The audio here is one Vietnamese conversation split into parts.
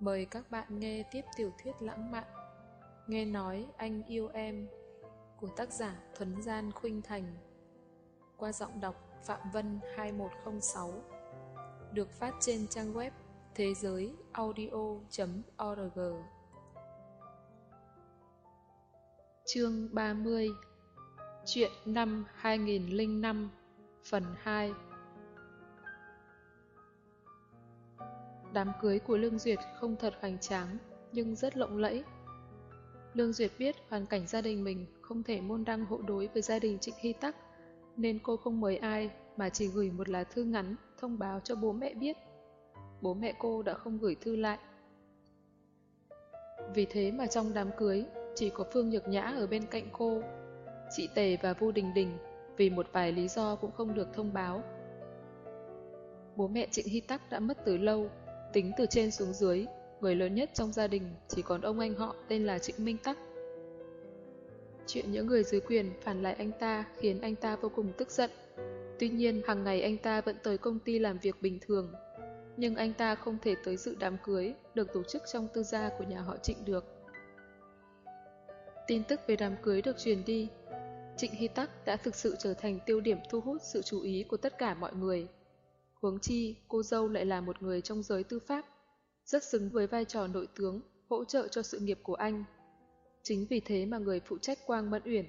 Mời các bạn nghe tiếp tiểu thuyết lãng mạn. Nghe nói anh yêu em, của tác giả Thuấn Gian Khuynh Thành, qua giọng đọc Phạm Vân 2106 được phát trên trang web thế giới audio.org Chương 30 Chuyện năm 2005 Phần 2 Đám cưới của Lương Duyệt không thật hoành tráng, nhưng rất lộng lẫy. Lương Duyệt biết hoàn cảnh gia đình mình không thể môn đăng hộ đối với gia đình Trịnh Hy Tắc, nên cô không mời ai mà chỉ gửi một lá thư ngắn thông báo cho bố mẹ biết. Bố mẹ cô đã không gửi thư lại. Vì thế mà trong đám cưới, chỉ có Phương Nhược Nhã ở bên cạnh cô. Chị Tề và Vu Đình Đình vì một vài lý do cũng không được thông báo. Bố mẹ Trịnh Hy Tắc đã mất từ lâu, Tính từ trên xuống dưới, người lớn nhất trong gia đình chỉ còn ông anh họ tên là Trịnh Minh Tắc. Chuyện những người dưới quyền phản lại anh ta khiến anh ta vô cùng tức giận. Tuy nhiên, hàng ngày anh ta vẫn tới công ty làm việc bình thường. Nhưng anh ta không thể tới dự đám cưới được tổ chức trong tư gia của nhà họ Trịnh được. Tin tức về đám cưới được truyền đi. Trịnh Hy Tắc đã thực sự trở thành tiêu điểm thu hút sự chú ý của tất cả mọi người. Huống chi, cô dâu lại là một người trong giới tư pháp, rất xứng với vai trò nội tướng, hỗ trợ cho sự nghiệp của anh. Chính vì thế mà người phụ trách Quang Mẫn Uyển,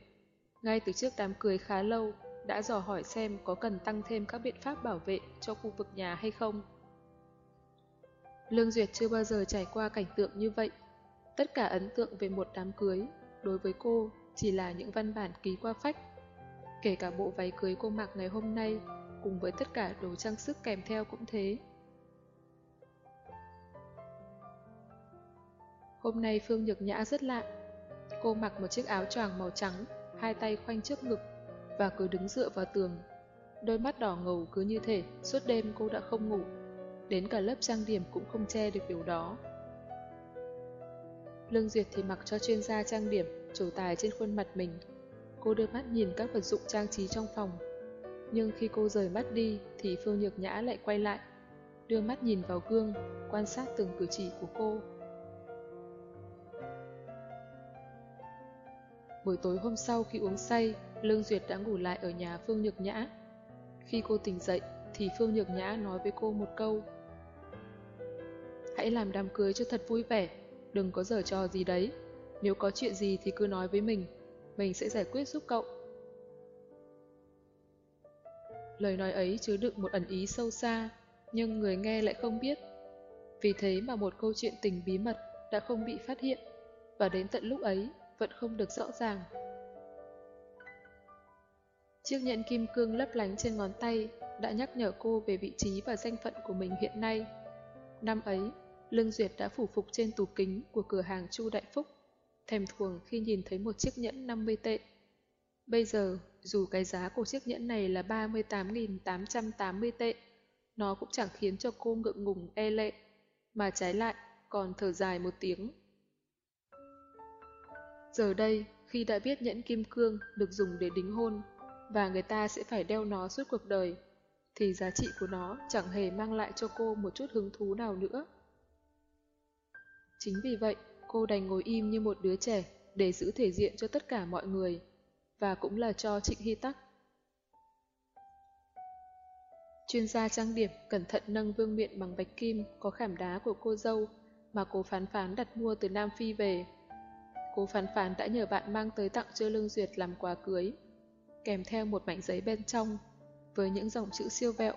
ngay từ trước đám cưới khá lâu, đã dò hỏi xem có cần tăng thêm các biện pháp bảo vệ cho khu vực nhà hay không. Lương Duyệt chưa bao giờ trải qua cảnh tượng như vậy. Tất cả ấn tượng về một đám cưới, đối với cô chỉ là những văn bản ký qua phách. Kể cả bộ váy cưới cô mặc ngày hôm nay cùng với tất cả đồ trang sức kèm theo cũng thế. Hôm nay Phương Nhược Nhã rất lạ. Cô mặc một chiếc áo choàng màu trắng, hai tay khoanh trước ngực và cứ đứng dựa vào tường. Đôi mắt đỏ ngầu cứ như thể suốt đêm cô đã không ngủ. Đến cả lớp trang điểm cũng không che được điều đó. Lương Duyệt thì mặc cho chuyên gia trang điểm trổ tài trên khuôn mặt mình. Cô đưa mắt nhìn các vật dụng trang trí trong phòng nhưng khi cô rời mắt đi thì Phương Nhược Nhã lại quay lại, đưa mắt nhìn vào gương, quan sát từng cử chỉ của cô. Buổi tối hôm sau khi uống say, Lương Duyệt đã ngủ lại ở nhà Phương Nhược Nhã. Khi cô tỉnh dậy thì Phương Nhược Nhã nói với cô một câu. Hãy làm đám cưới cho thật vui vẻ, đừng có giở trò gì đấy. Nếu có chuyện gì thì cứ nói với mình, mình sẽ giải quyết giúp cậu. Lời nói ấy chứa đựng một ẩn ý sâu xa, nhưng người nghe lại không biết. Vì thế mà một câu chuyện tình bí mật đã không bị phát hiện, và đến tận lúc ấy vẫn không được rõ ràng. Chiếc nhẫn kim cương lấp lánh trên ngón tay đã nhắc nhở cô về vị trí và danh phận của mình hiện nay. Năm ấy, Lương Duyệt đã phủ phục trên tủ kính của cửa hàng Chu Đại Phúc, thèm thuồng khi nhìn thấy một chiếc nhẫn 50 tệ. Bây giờ, dù cái giá của chiếc nhẫn này là 38.880 tệ, nó cũng chẳng khiến cho cô ngượng ngùng e lệ, mà trái lại còn thở dài một tiếng. Giờ đây, khi đã biết nhẫn kim cương được dùng để đính hôn, và người ta sẽ phải đeo nó suốt cuộc đời, thì giá trị của nó chẳng hề mang lại cho cô một chút hứng thú nào nữa. Chính vì vậy, cô đành ngồi im như một đứa trẻ để giữ thể diện cho tất cả mọi người và cũng là cho Trịnh Hy Tắc. Chuyên gia trang điểm cẩn thận nâng vương miện bằng bạch kim có khảm đá của cô dâu mà cô phán phán đặt mua từ Nam Phi về. Cô phán phán đã nhờ bạn mang tới tặng cho Lương Duyệt làm quà cưới, kèm theo một mảnh giấy bên trong với những dòng chữ siêu vẹo.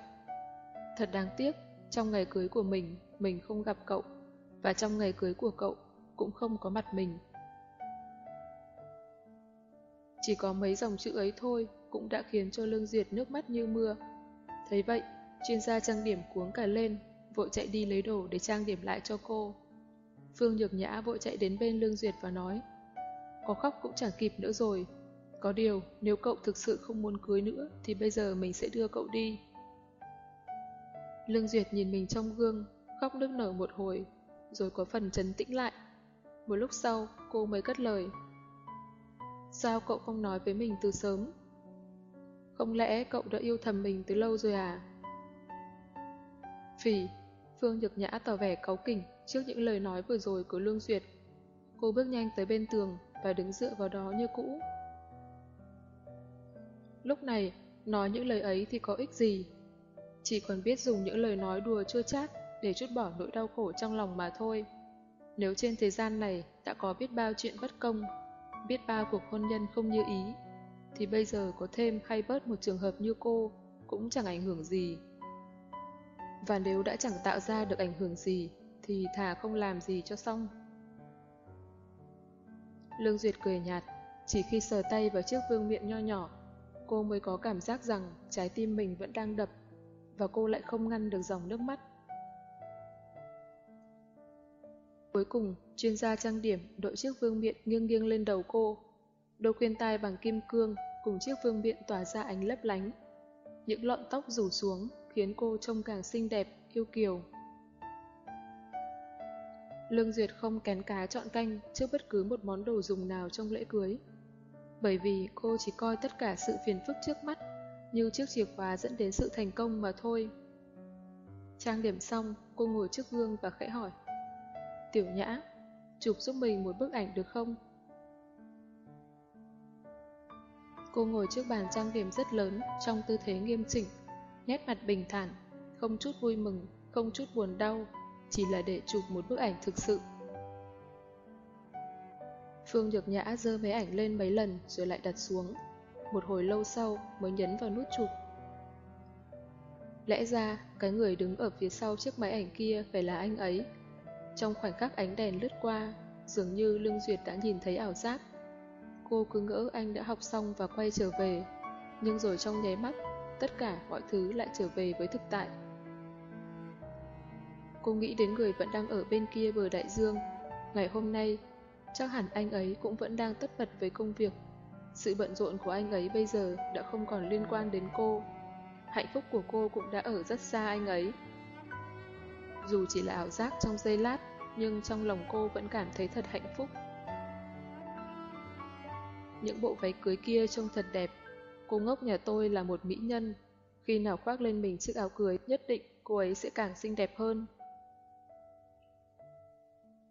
Thật đáng tiếc, trong ngày cưới của mình, mình không gặp cậu, và trong ngày cưới của cậu cũng không có mặt mình. Chỉ có mấy dòng chữ ấy thôi cũng đã khiến cho Lương Duyệt nước mắt như mưa. Thấy vậy, chuyên gia trang điểm cuống cả lên, vội chạy đi lấy đồ để trang điểm lại cho cô. Phương Nhược Nhã vội chạy đến bên Lương Duyệt và nói Có khóc cũng chẳng kịp nữa rồi. Có điều, nếu cậu thực sự không muốn cưới nữa thì bây giờ mình sẽ đưa cậu đi. Lương Duyệt nhìn mình trong gương, khóc nước nở một hồi, rồi có phần trấn tĩnh lại. Một lúc sau, cô mới cất lời. Sao cậu không nói với mình từ sớm? Không lẽ cậu đã yêu thầm mình từ lâu rồi à? Phỉ, Phương Nhược Nhã tỏ vẻ cáu kỉnh, trước những lời nói vừa rồi của Lương Duyệt. Cô bước nhanh tới bên tường và đứng dựa vào đó như cũ. Lúc này, nói những lời ấy thì có ích gì? Chỉ còn biết dùng những lời nói đùa chua chát để chút bỏ nỗi đau khổ trong lòng mà thôi. Nếu trên thế gian này đã có biết bao chuyện bất công, biết bao cuộc hôn nhân không như ý, thì bây giờ có thêm hay bớt một trường hợp như cô cũng chẳng ảnh hưởng gì. Và nếu đã chẳng tạo ra được ảnh hưởng gì, thì thà không làm gì cho xong. Lương Duyệt cười nhạt, chỉ khi sờ tay vào chiếc vương miện nho nhỏ, cô mới có cảm giác rằng trái tim mình vẫn đang đập, và cô lại không ngăn được dòng nước mắt. Cuối cùng, chuyên gia trang điểm đội chiếc vương miện nghiêng nghiêng lên đầu cô. Đôi khuyên tai bằng kim cương cùng chiếc vương miện tỏa ra ánh lấp lánh. Những lọn tóc rủ xuống khiến cô trông càng xinh đẹp, yêu kiều. Lương Duyệt không kén cá chọn canh trước bất cứ một món đồ dùng nào trong lễ cưới. Bởi vì cô chỉ coi tất cả sự phiền phức trước mắt như chiếc chìa khóa dẫn đến sự thành công mà thôi. Trang điểm xong, cô ngồi trước gương và khẽ hỏi. Tiểu Nhã, chụp giúp mình một bức ảnh được không? Cô ngồi trước bàn trang điểm rất lớn trong tư thế nghiêm chỉnh, nét mặt bình thản, không chút vui mừng, không chút buồn đau, chỉ là để chụp một bức ảnh thực sự. Phương Nhược Nhã dơ máy ảnh lên mấy lần rồi lại đặt xuống. Một hồi lâu sau mới nhấn vào nút chụp. Lẽ ra, cái người đứng ở phía sau chiếc máy ảnh kia phải là anh ấy. Trong khoảnh khắc ánh đèn lướt qua, dường như Lương Duyệt đã nhìn thấy ảo giác. Cô cứ ngỡ anh đã học xong và quay trở về, nhưng rồi trong nháy mắt, tất cả mọi thứ lại trở về với thực tại. Cô nghĩ đến người vẫn đang ở bên kia bờ đại dương. Ngày hôm nay, chắc hẳn anh ấy cũng vẫn đang tất bật với công việc. Sự bận rộn của anh ấy bây giờ đã không còn liên quan đến cô. Hạnh phúc của cô cũng đã ở rất xa anh ấy. Dù chỉ là ảo giác trong giây lát, nhưng trong lòng cô vẫn cảm thấy thật hạnh phúc. Những bộ váy cưới kia trông thật đẹp. Cô ngốc nhà tôi là một mỹ nhân. Khi nào khoác lên mình chiếc áo cưới, nhất định cô ấy sẽ càng xinh đẹp hơn.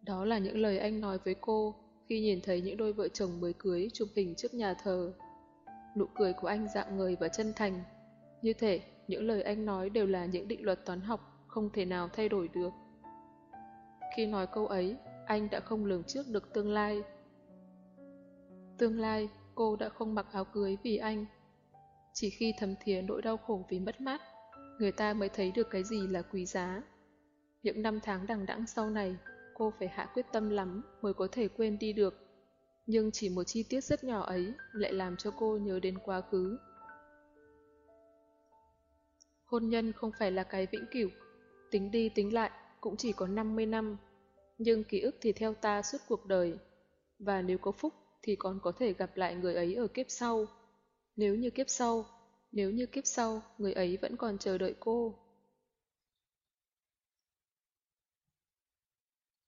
Đó là những lời anh nói với cô khi nhìn thấy những đôi vợ chồng mới cưới chụp hình trước nhà thờ. Nụ cười của anh dạng người và chân thành. Như thể những lời anh nói đều là những định luật toán học không thể nào thay đổi được. Khi nói câu ấy, anh đã không lường trước được tương lai. Tương lai, cô đã không mặc áo cưới vì anh. Chỉ khi thấm thía nỗi đau khổ vì mất mát, người ta mới thấy được cái gì là quý giá. Những năm tháng đằng đẵng sau này, cô phải hạ quyết tâm lắm mới có thể quên đi được. Nhưng chỉ một chi tiết rất nhỏ ấy lại làm cho cô nhớ đến quá khứ. Hôn nhân không phải là cái vĩnh cửu, tính đi tính lại cũng chỉ có 50 năm, nhưng ký ức thì theo ta suốt cuộc đời. Và nếu có phúc thì còn có thể gặp lại người ấy ở kiếp sau. Nếu như kiếp sau, nếu như kiếp sau người ấy vẫn còn chờ đợi cô.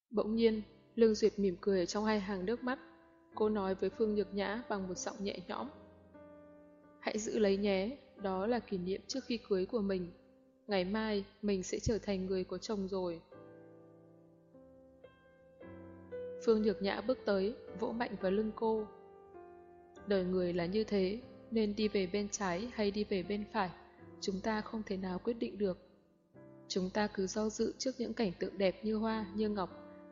Bỗng nhiên, Lương Duyệt mỉm cười trong hai hàng nước mắt. Cô nói với Phương Nhược Nhã bằng một giọng nhẹ nhõm. Hãy giữ lấy nhé, đó là kỷ niệm trước khi cưới của mình. Ngày mai, mình sẽ trở thành người có chồng rồi. Phương Nhược Nhã bước tới, vỗ mạnh vào lưng cô. Đời người là như thế, nên đi về bên trái hay đi về bên phải, chúng ta không thể nào quyết định được. Chúng ta cứ do dự trước những cảnh tượng đẹp như hoa, như ngọc,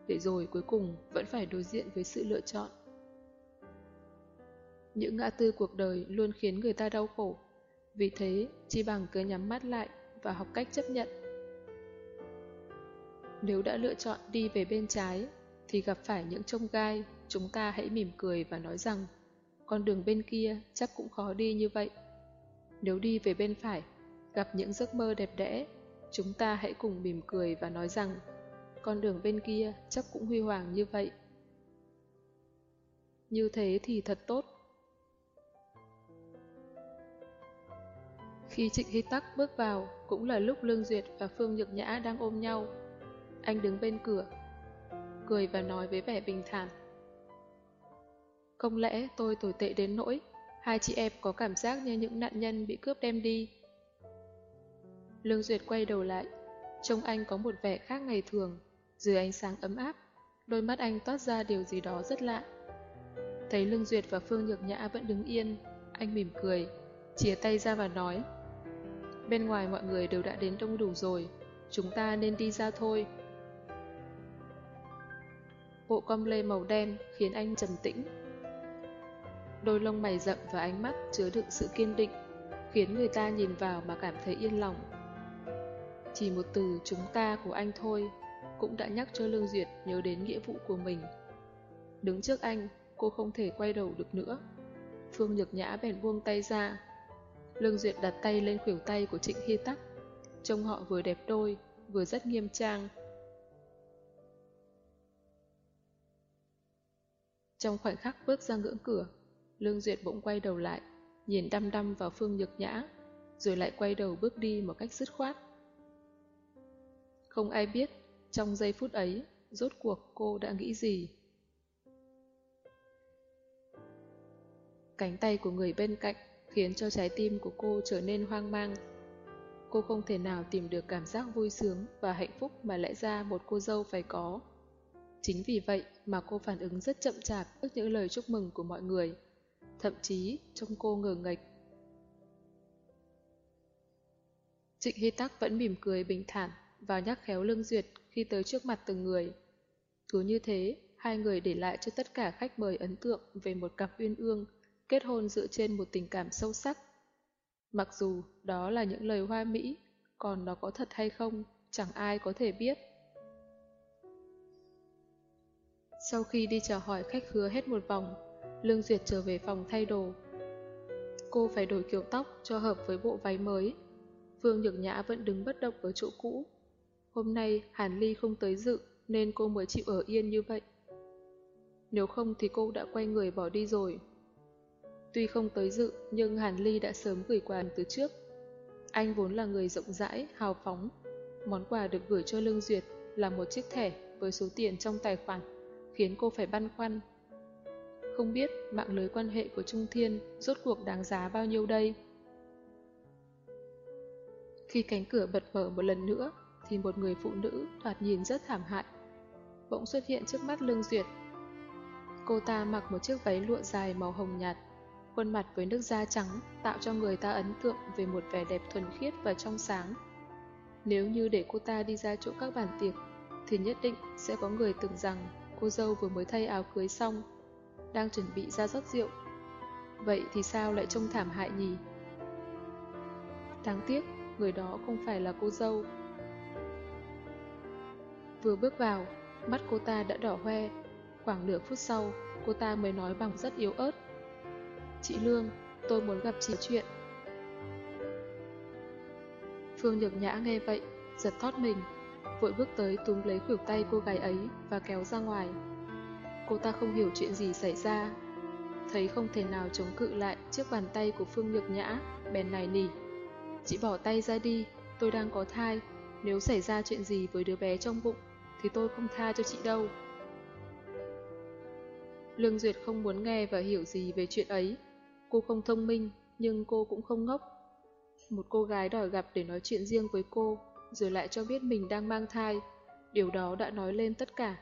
để rồi cuối cùng vẫn phải đối diện với sự lựa chọn. Những ngã tư cuộc đời luôn khiến người ta đau khổ, vì thế chỉ bằng cứ nhắm mắt lại và học cách chấp nhận. Nếu đã lựa chọn đi về bên trái, thì gặp phải những trông gai, chúng ta hãy mỉm cười và nói rằng con đường bên kia chắc cũng khó đi như vậy. Nếu đi về bên phải, gặp những giấc mơ đẹp đẽ, chúng ta hãy cùng mỉm cười và nói rằng con đường bên kia chắc cũng huy hoàng như vậy. Như thế thì thật tốt. Khi Trịnh Hy Tắc bước vào, cũng là lúc Lương Duyệt và Phương Nhược Nhã đang ôm nhau. Anh đứng bên cửa, cười và nói với vẻ bình thản. Không lẽ tôi tồi tệ đến nỗi, hai chị em có cảm giác như những nạn nhân bị cướp đem đi. Lương Duyệt quay đầu lại, trông anh có một vẻ khác ngày thường, Dưới ánh sáng ấm áp, đôi mắt anh toát ra điều gì đó rất lạ. Thấy Lương Duyệt và Phương Nhược Nhã vẫn đứng yên, anh mỉm cười, chia tay ra và nói Bên ngoài mọi người đều đã đến đông đủ rồi, chúng ta nên đi ra thôi. Bộ com lê màu đen khiến anh trầm tĩnh. Đôi lông mày rậm và ánh mắt chứa đựng sự kiên định, khiến người ta nhìn vào mà cảm thấy yên lòng. Chỉ một từ chúng ta của anh thôi cũng đã nhắc cho Lương Duyệt nhớ đến nghĩa vụ của mình. Đứng trước anh, cô không thể quay đầu được nữa. Phương Nhược Nhã bèn buông tay ra. Lương Duyệt đặt tay lên khuỷu tay của Trịnh Hy Tắc. Trông họ vừa đẹp đôi, vừa rất nghiêm trang. Trong khoảnh khắc bước ra ngưỡng cửa, Lương Duyệt bỗng quay đầu lại, nhìn đăm đăm vào Phương Nhược Nhã, rồi lại quay đầu bước đi một cách dứt khoát. Không ai biết, trong giây phút ấy, rốt cuộc cô đã nghĩ gì. Cánh tay của người bên cạnh khiến cho trái tim của cô trở nên hoang mang. Cô không thể nào tìm được cảm giác vui sướng và hạnh phúc mà lẽ ra một cô dâu phải có. Chính vì vậy mà cô phản ứng rất chậm chạp trước những lời chúc mừng của mọi người. Thậm chí trông cô ngờ nghệch. Trịnh Hy Tắc vẫn mỉm cười bình thản và nhắc khéo lưng duyệt khi tới trước mặt từng người. Cứ như thế, hai người để lại cho tất cả khách mời ấn tượng về một cặp uyên ương, kết hôn dựa trên một tình cảm sâu sắc. Mặc dù đó là những lời hoa mỹ, còn nó có thật hay không, chẳng ai có thể biết. Sau khi đi chào hỏi khách khứa hết một vòng, Lương Duyệt trở về phòng thay đồ. Cô phải đổi kiểu tóc cho hợp với bộ váy mới. Phương Nhược Nhã vẫn đứng bất động ở chỗ cũ. Hôm nay Hàn Ly không tới dự nên cô mới chịu ở yên như vậy. Nếu không thì cô đã quay người bỏ đi rồi. Tuy không tới dự nhưng Hàn Ly đã sớm gửi quà từ trước. Anh vốn là người rộng rãi, hào phóng. Món quà được gửi cho Lương Duyệt là một chiếc thẻ với số tiền trong tài khoản, khiến cô phải băn khoăn. Không biết mạng lưới quan hệ của Trung Thiên rốt cuộc đáng giá bao nhiêu đây? Khi cánh cửa bật mở một lần nữa, thì một người phụ nữ thoạt nhìn rất thảm hại. Bỗng xuất hiện trước mắt Lương Duyệt. Cô ta mặc một chiếc váy lụa dài màu hồng nhạt, khuôn mặt với nước da trắng tạo cho người ta ấn tượng về một vẻ đẹp thuần khiết và trong sáng. Nếu như để cô ta đi ra chỗ các bàn tiệc, thì nhất định sẽ có người tưởng rằng cô dâu vừa mới thay áo cưới xong, đang chuẩn bị ra rót rượu. Vậy thì sao lại trông thảm hại nhỉ? Đáng tiếc, người đó không phải là cô dâu. Vừa bước vào, mắt cô ta đã đỏ hoe. Khoảng nửa phút sau, cô ta mới nói bằng rất yếu ớt. Chị Lương, tôi muốn gặp chị chuyện. Phương Nhược Nhã nghe vậy, giật thót mình, vội bước tới túm lấy khuỷu tay cô gái ấy và kéo ra ngoài. Cô ta không hiểu chuyện gì xảy ra, thấy không thể nào chống cự lại trước bàn tay của Phương Nhược Nhã, bèn này nỉ. Chị bỏ tay ra đi, tôi đang có thai, nếu xảy ra chuyện gì với đứa bé trong bụng thì tôi không tha cho chị đâu. Lương Duyệt không muốn nghe và hiểu gì về chuyện ấy. Cô không thông minh, nhưng cô cũng không ngốc. Một cô gái đòi gặp để nói chuyện riêng với cô, rồi lại cho biết mình đang mang thai. Điều đó đã nói lên tất cả.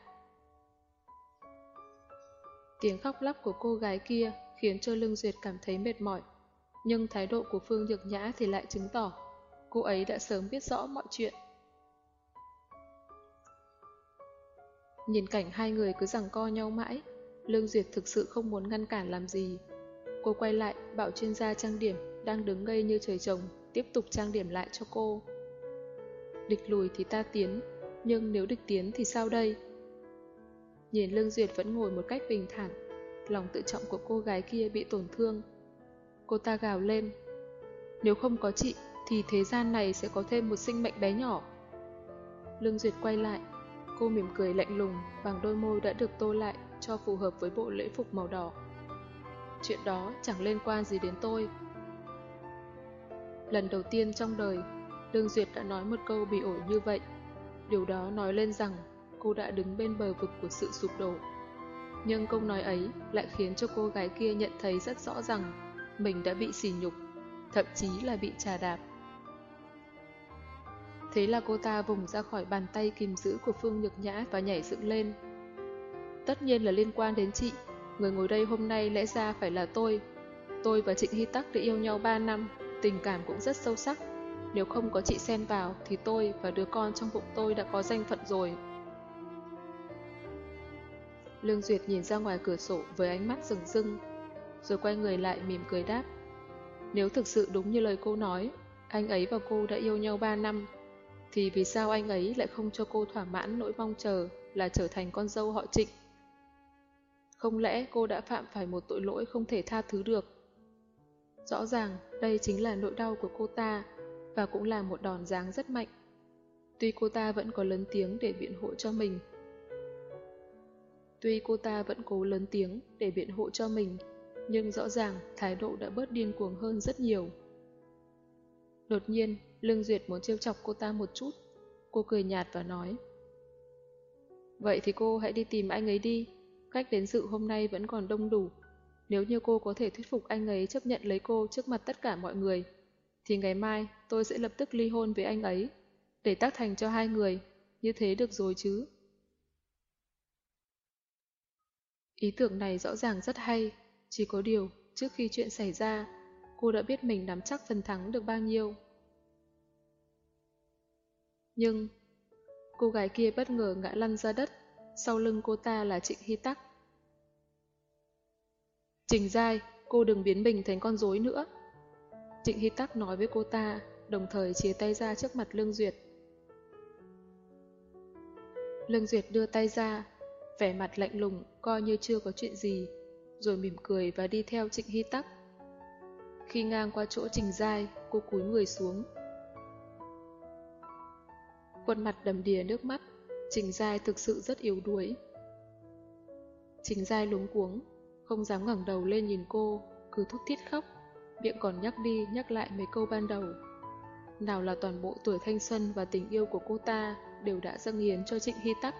Tiếng khóc lóc của cô gái kia khiến cho Lương Duyệt cảm thấy mệt mỏi. Nhưng thái độ của Phương Nhược Nhã thì lại chứng tỏ cô ấy đã sớm biết rõ mọi chuyện. Nhìn cảnh hai người cứ rằng co nhau mãi, Lương Duyệt thực sự không muốn ngăn cản làm gì. Cô quay lại, bảo chuyên gia trang điểm đang đứng ngây như trời trồng, tiếp tục trang điểm lại cho cô. Địch lùi thì ta tiến, nhưng nếu địch tiến thì sao đây? Nhìn Lương Duyệt vẫn ngồi một cách bình thản, lòng tự trọng của cô gái kia bị tổn thương. Cô ta gào lên, nếu không có chị thì thế gian này sẽ có thêm một sinh mệnh bé nhỏ. Lương Duyệt quay lại, Cô mỉm cười lạnh lùng bằng đôi môi đã được tô lại cho phù hợp với bộ lễ phục màu đỏ. Chuyện đó chẳng liên quan gì đến tôi. Lần đầu tiên trong đời, Lương Duyệt đã nói một câu bị ổi như vậy. Điều đó nói lên rằng cô đã đứng bên bờ vực của sự sụp đổ. Nhưng câu nói ấy lại khiến cho cô gái kia nhận thấy rất rõ rằng mình đã bị sỉ nhục, thậm chí là bị trà đạp. Thế là cô ta vùng ra khỏi bàn tay kìm giữ của Phương Nhược Nhã và nhảy dựng lên. Tất nhiên là liên quan đến chị, người ngồi đây hôm nay lẽ ra phải là tôi. Tôi và Trịnh Hy Tắc đã yêu nhau 3 năm, tình cảm cũng rất sâu sắc. Nếu không có chị xen vào thì tôi và đứa con trong bụng tôi đã có danh phận rồi. Lương Duyệt nhìn ra ngoài cửa sổ với ánh mắt rừng rưng, rồi quay người lại mỉm cười đáp. Nếu thực sự đúng như lời cô nói, anh ấy và cô đã yêu nhau 3 năm, thì vì sao anh ấy lại không cho cô thỏa mãn nỗi mong chờ là trở thành con dâu họ trịnh? Không lẽ cô đã phạm phải một tội lỗi không thể tha thứ được? Rõ ràng đây chính là nỗi đau của cô ta và cũng là một đòn giáng rất mạnh. Tuy cô ta vẫn có lớn tiếng để biện hộ cho mình. Tuy cô ta vẫn cố lớn tiếng để biện hộ cho mình, nhưng rõ ràng thái độ đã bớt điên cuồng hơn rất nhiều. Đột nhiên, Lương Duyệt muốn trêu chọc cô ta một chút. Cô cười nhạt và nói Vậy thì cô hãy đi tìm anh ấy đi. Khách đến dự hôm nay vẫn còn đông đủ. Nếu như cô có thể thuyết phục anh ấy chấp nhận lấy cô trước mặt tất cả mọi người, thì ngày mai tôi sẽ lập tức ly hôn với anh ấy, để tác thành cho hai người. Như thế được rồi chứ. Ý tưởng này rõ ràng rất hay, chỉ có điều, trước khi chuyện xảy ra, cô đã biết mình nắm chắc phần thắng được bao nhiêu. Nhưng, cô gái kia bất ngờ ngã lăn ra đất, sau lưng cô ta là Trịnh Hy Tắc. Trình Giai, cô đừng biến mình thành con rối nữa. Trịnh Hy Tắc nói với cô ta, đồng thời chia tay ra trước mặt Lương Duyệt. Lương Duyệt đưa tay ra, vẻ mặt lạnh lùng, coi như chưa có chuyện gì, rồi mỉm cười và đi theo Trịnh Hy Tắc. Khi ngang qua chỗ Trình Giai, cô cúi người xuống. Khuôn mặt đầm đìa nước mắt, Trình Giai thực sự rất yếu đuối. Trình Giai lúng cuống, không dám ngẩng đầu lên nhìn cô, cứ thút thít khóc, miệng còn nhắc đi nhắc lại mấy câu ban đầu. Nào là toàn bộ tuổi thanh xuân và tình yêu của cô ta đều đã dâng hiến cho Trịnh Hy Tắc.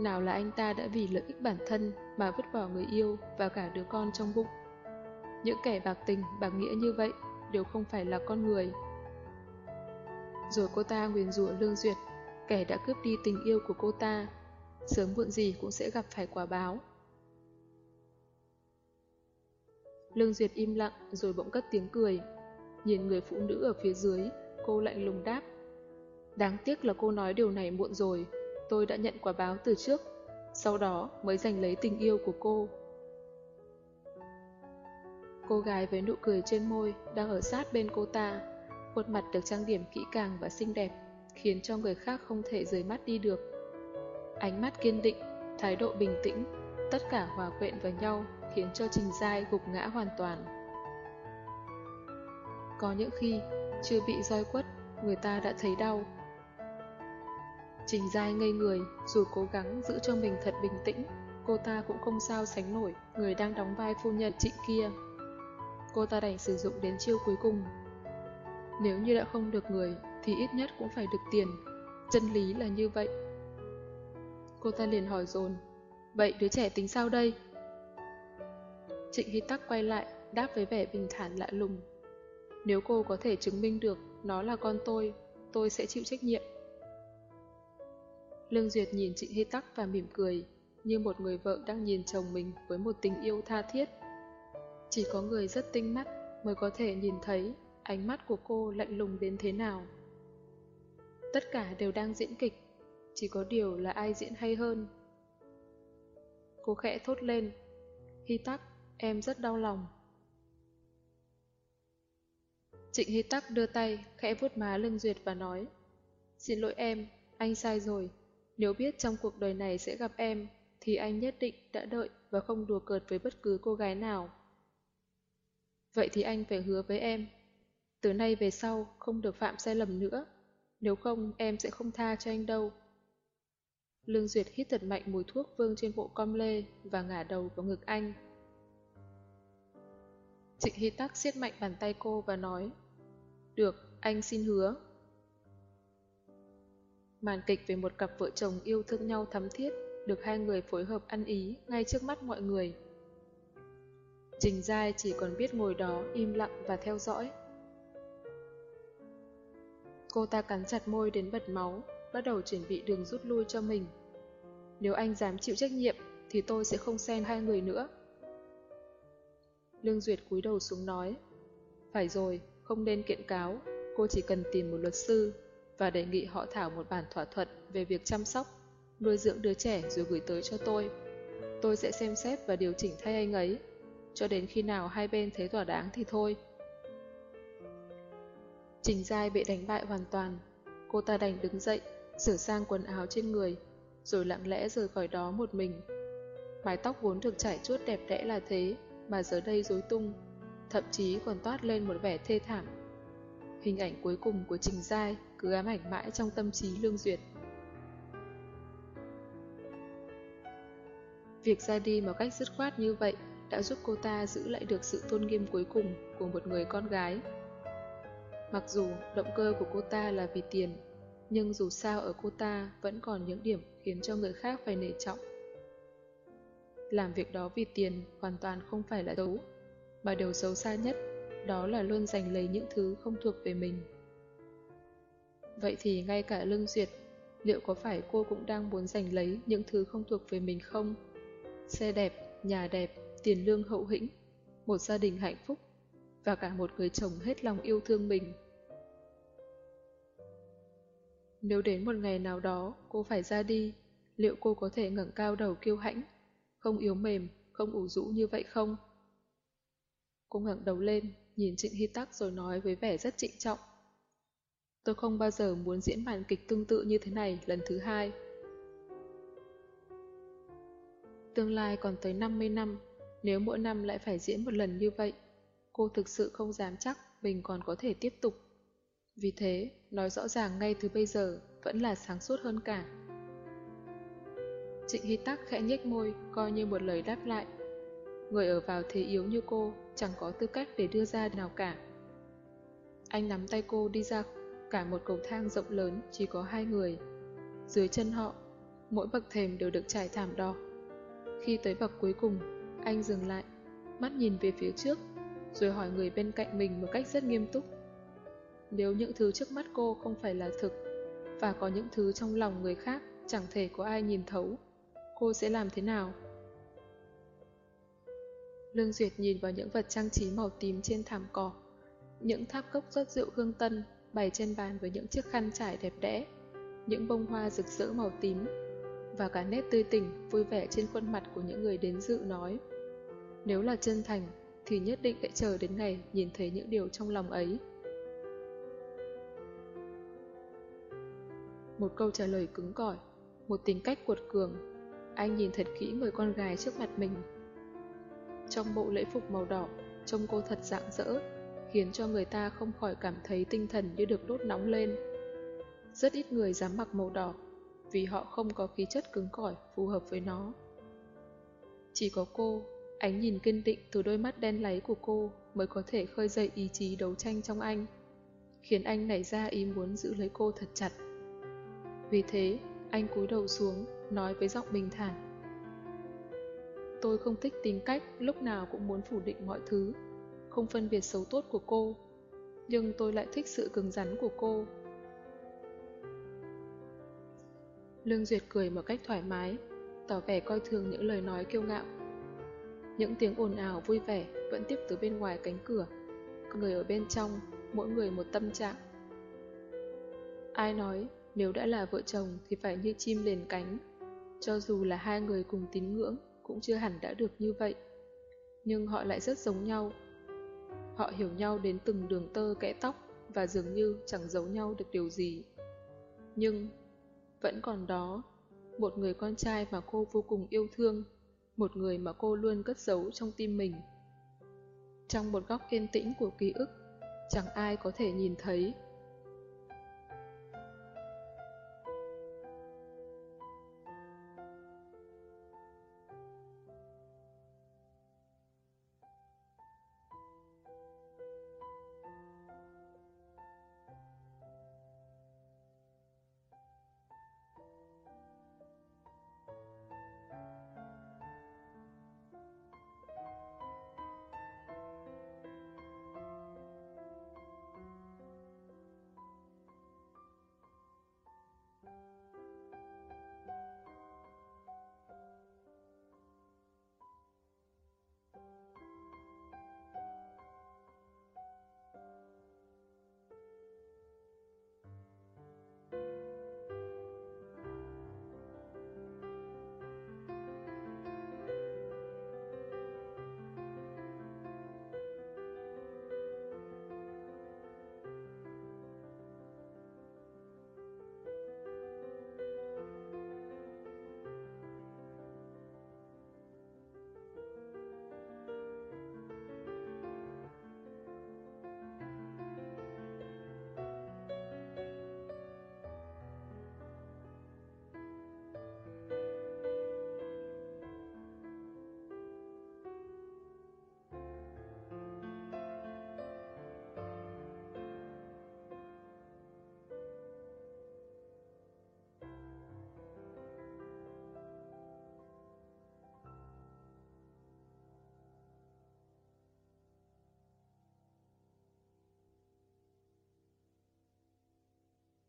Nào là anh ta đã vì lợi ích bản thân mà vứt bỏ người yêu và cả đứa con trong bụng. Những kẻ bạc tình, bạc nghĩa như vậy đều không phải là con người. Rồi cô ta nguyền rủa Lương Duyệt, kẻ đã cướp đi tình yêu của cô ta. Sớm muộn gì cũng sẽ gặp phải quả báo. Lương Duyệt im lặng rồi bỗng cất tiếng cười. Nhìn người phụ nữ ở phía dưới, cô lạnh lùng đáp. Đáng tiếc là cô nói điều này muộn rồi, tôi đã nhận quả báo từ trước, sau đó mới giành lấy tình yêu của cô. Cô gái với nụ cười trên môi đang ở sát bên cô ta, khuôn mặt được trang điểm kỹ càng và xinh đẹp, khiến cho người khác không thể rời mắt đi được. Ánh mắt kiên định, thái độ bình tĩnh, tất cả hòa quyện vào nhau khiến cho Trình Giai gục ngã hoàn toàn. Có những khi, chưa bị roi quất, người ta đã thấy đau. Trình Giai ngây người, dù cố gắng giữ cho mình thật bình tĩnh, cô ta cũng không sao sánh nổi người đang đóng vai phu nhân chị kia. Cô ta đành sử dụng đến chiêu cuối cùng. Nếu như đã không được người, thì ít nhất cũng phải được tiền. Chân lý là như vậy. Cô ta liền hỏi dồn Vậy đứa trẻ tính sao đây? Trịnh Hy Tắc quay lại, đáp với vẻ bình thản lạ lùng. Nếu cô có thể chứng minh được nó là con tôi, tôi sẽ chịu trách nhiệm. Lương Duyệt nhìn Trịnh Hy Tắc và mỉm cười, như một người vợ đang nhìn chồng mình với một tình yêu tha thiết. Chỉ có người rất tinh mắt mới có thể nhìn thấy ánh mắt của cô lạnh lùng đến thế nào. Tất cả đều đang diễn kịch, chỉ có điều là ai diễn hay hơn. Cô khẽ thốt lên, Hy Tắc, em rất đau lòng. Trịnh Hy Tắc đưa tay, khẽ vuốt má lưng Duyệt và nói, Xin lỗi em, anh sai rồi. Nếu biết trong cuộc đời này sẽ gặp em, thì anh nhất định đã đợi và không đùa cợt với bất cứ cô gái nào. Vậy thì anh phải hứa với em. Từ nay về sau không được phạm sai lầm nữa. Nếu không em sẽ không tha cho anh đâu. Lương Duyệt hít thật mạnh mùi thuốc vương trên bộ com lê và ngả đầu vào ngực anh. Trịnh Hy Tắc siết mạnh bàn tay cô và nói Được, anh xin hứa. Màn kịch về một cặp vợ chồng yêu thương nhau thắm thiết được hai người phối hợp ăn ý ngay trước mắt mọi người. Trình Giai chỉ còn biết ngồi đó im lặng và theo dõi. Cô ta cắn chặt môi đến bật máu, bắt đầu chuẩn bị đường rút lui cho mình. Nếu anh dám chịu trách nhiệm, thì tôi sẽ không xen hai người nữa. Lương Duyệt cúi đầu xuống nói, phải rồi, không nên kiện cáo, cô chỉ cần tìm một luật sư và đề nghị họ thảo một bản thỏa thuận về việc chăm sóc, nuôi dưỡng đứa trẻ rồi gửi tới cho tôi. Tôi sẽ xem xét và điều chỉnh thay anh ấy, cho đến khi nào hai bên thấy thỏa đáng thì thôi. Trình Giai bị đánh bại hoàn toàn, cô ta đành đứng dậy, sửa sang quần áo trên người, rồi lặng lẽ rời khỏi đó một mình. Mái tóc vốn được trải chuốt đẹp đẽ là thế, mà giờ đây rối tung, thậm chí còn toát lên một vẻ thê thảm. Hình ảnh cuối cùng của Trình Giai cứ ám ảnh mãi trong tâm trí Lương Duyệt. Việc ra đi một cách dứt khoát như vậy đã giúp cô ta giữ lại được sự tôn nghiêm cuối cùng của một người con gái. Mặc dù động cơ của cô ta là vì tiền, nhưng dù sao ở cô ta vẫn còn những điểm khiến cho người khác phải nể trọng. Làm việc đó vì tiền hoàn toàn không phải là xấu, mà điều xấu xa nhất đó là luôn giành lấy những thứ không thuộc về mình. Vậy thì ngay cả Lương Duyệt, liệu có phải cô cũng đang muốn giành lấy những thứ không thuộc về mình không? Xe đẹp, nhà đẹp, tiền lương hậu hĩnh, một gia đình hạnh phúc và cả một người chồng hết lòng yêu thương mình. Nếu đến một ngày nào đó cô phải ra đi, liệu cô có thể ngẩng cao đầu kiêu hãnh, không yếu mềm, không ủ rũ như vậy không? Cô ngẩng đầu lên, nhìn Trịnh Hy Tắc rồi nói với vẻ rất trịnh trọng. Tôi không bao giờ muốn diễn màn kịch tương tự như thế này lần thứ hai. Tương lai còn tới 50 năm, nếu mỗi năm lại phải diễn một lần như vậy, cô thực sự không dám chắc mình còn có thể tiếp tục. Vì thế, nói rõ ràng ngay từ bây giờ vẫn là sáng suốt hơn cả. Trịnh Hy Tắc khẽ nhếch môi, coi như một lời đáp lại. Người ở vào thế yếu như cô chẳng có tư cách để đưa ra nào cả. Anh nắm tay cô đi ra cả một cầu thang rộng lớn chỉ có hai người. Dưới chân họ, mỗi bậc thềm đều được trải thảm đỏ. Khi tới bậc cuối cùng, anh dừng lại, mắt nhìn về phía trước, rồi hỏi người bên cạnh mình một cách rất nghiêm túc. Nếu những thứ trước mắt cô không phải là thực, và có những thứ trong lòng người khác chẳng thể có ai nhìn thấu, cô sẽ làm thế nào? Lương Duyệt nhìn vào những vật trang trí màu tím trên thảm cỏ, những tháp cốc rót rượu hương tân bày trên bàn với những chiếc khăn trải đẹp đẽ, những bông hoa rực rỡ màu tím, và cả nét tươi tỉnh, vui vẻ trên khuôn mặt của những người đến dự nói. Nếu là chân thành, thì nhất định sẽ chờ đến ngày nhìn thấy những điều trong lòng ấy. Một câu trả lời cứng cỏi, một tính cách cuột cường, anh nhìn thật kỹ người con gái trước mặt mình. Trong bộ lễ phục màu đỏ, trông cô thật rạng rỡ, khiến cho người ta không khỏi cảm thấy tinh thần như được đốt nóng lên. Rất ít người dám mặc màu đỏ, vì họ không có khí chất cứng cỏi phù hợp với nó. Chỉ có cô, ánh nhìn kiên định từ đôi mắt đen láy của cô mới có thể khơi dậy ý chí đấu tranh trong anh, khiến anh nảy ra ý muốn giữ lấy cô thật chặt. Vì thế, anh cúi đầu xuống, nói với giọng bình thản. Tôi không thích tính cách lúc nào cũng muốn phủ định mọi thứ, không phân biệt xấu tốt của cô, nhưng tôi lại thích sự cứng rắn của cô. Lương Duyệt cười một cách thoải mái, tỏ vẻ coi thường những lời nói kiêu ngạo. Những tiếng ồn ào vui vẻ vẫn tiếp từ bên ngoài cánh cửa, người ở bên trong, mỗi người một tâm trạng. Ai nói, nếu đã là vợ chồng thì phải như chim liền cánh, cho dù là hai người cùng tín ngưỡng cũng chưa hẳn đã được như vậy. Nhưng họ lại rất giống nhau. Họ hiểu nhau đến từng đường tơ kẽ tóc và dường như chẳng giấu nhau được điều gì. Nhưng vẫn còn đó, một người con trai mà cô vô cùng yêu thương, một người mà cô luôn cất giấu trong tim mình. Trong một góc yên tĩnh của ký ức, chẳng ai có thể nhìn thấy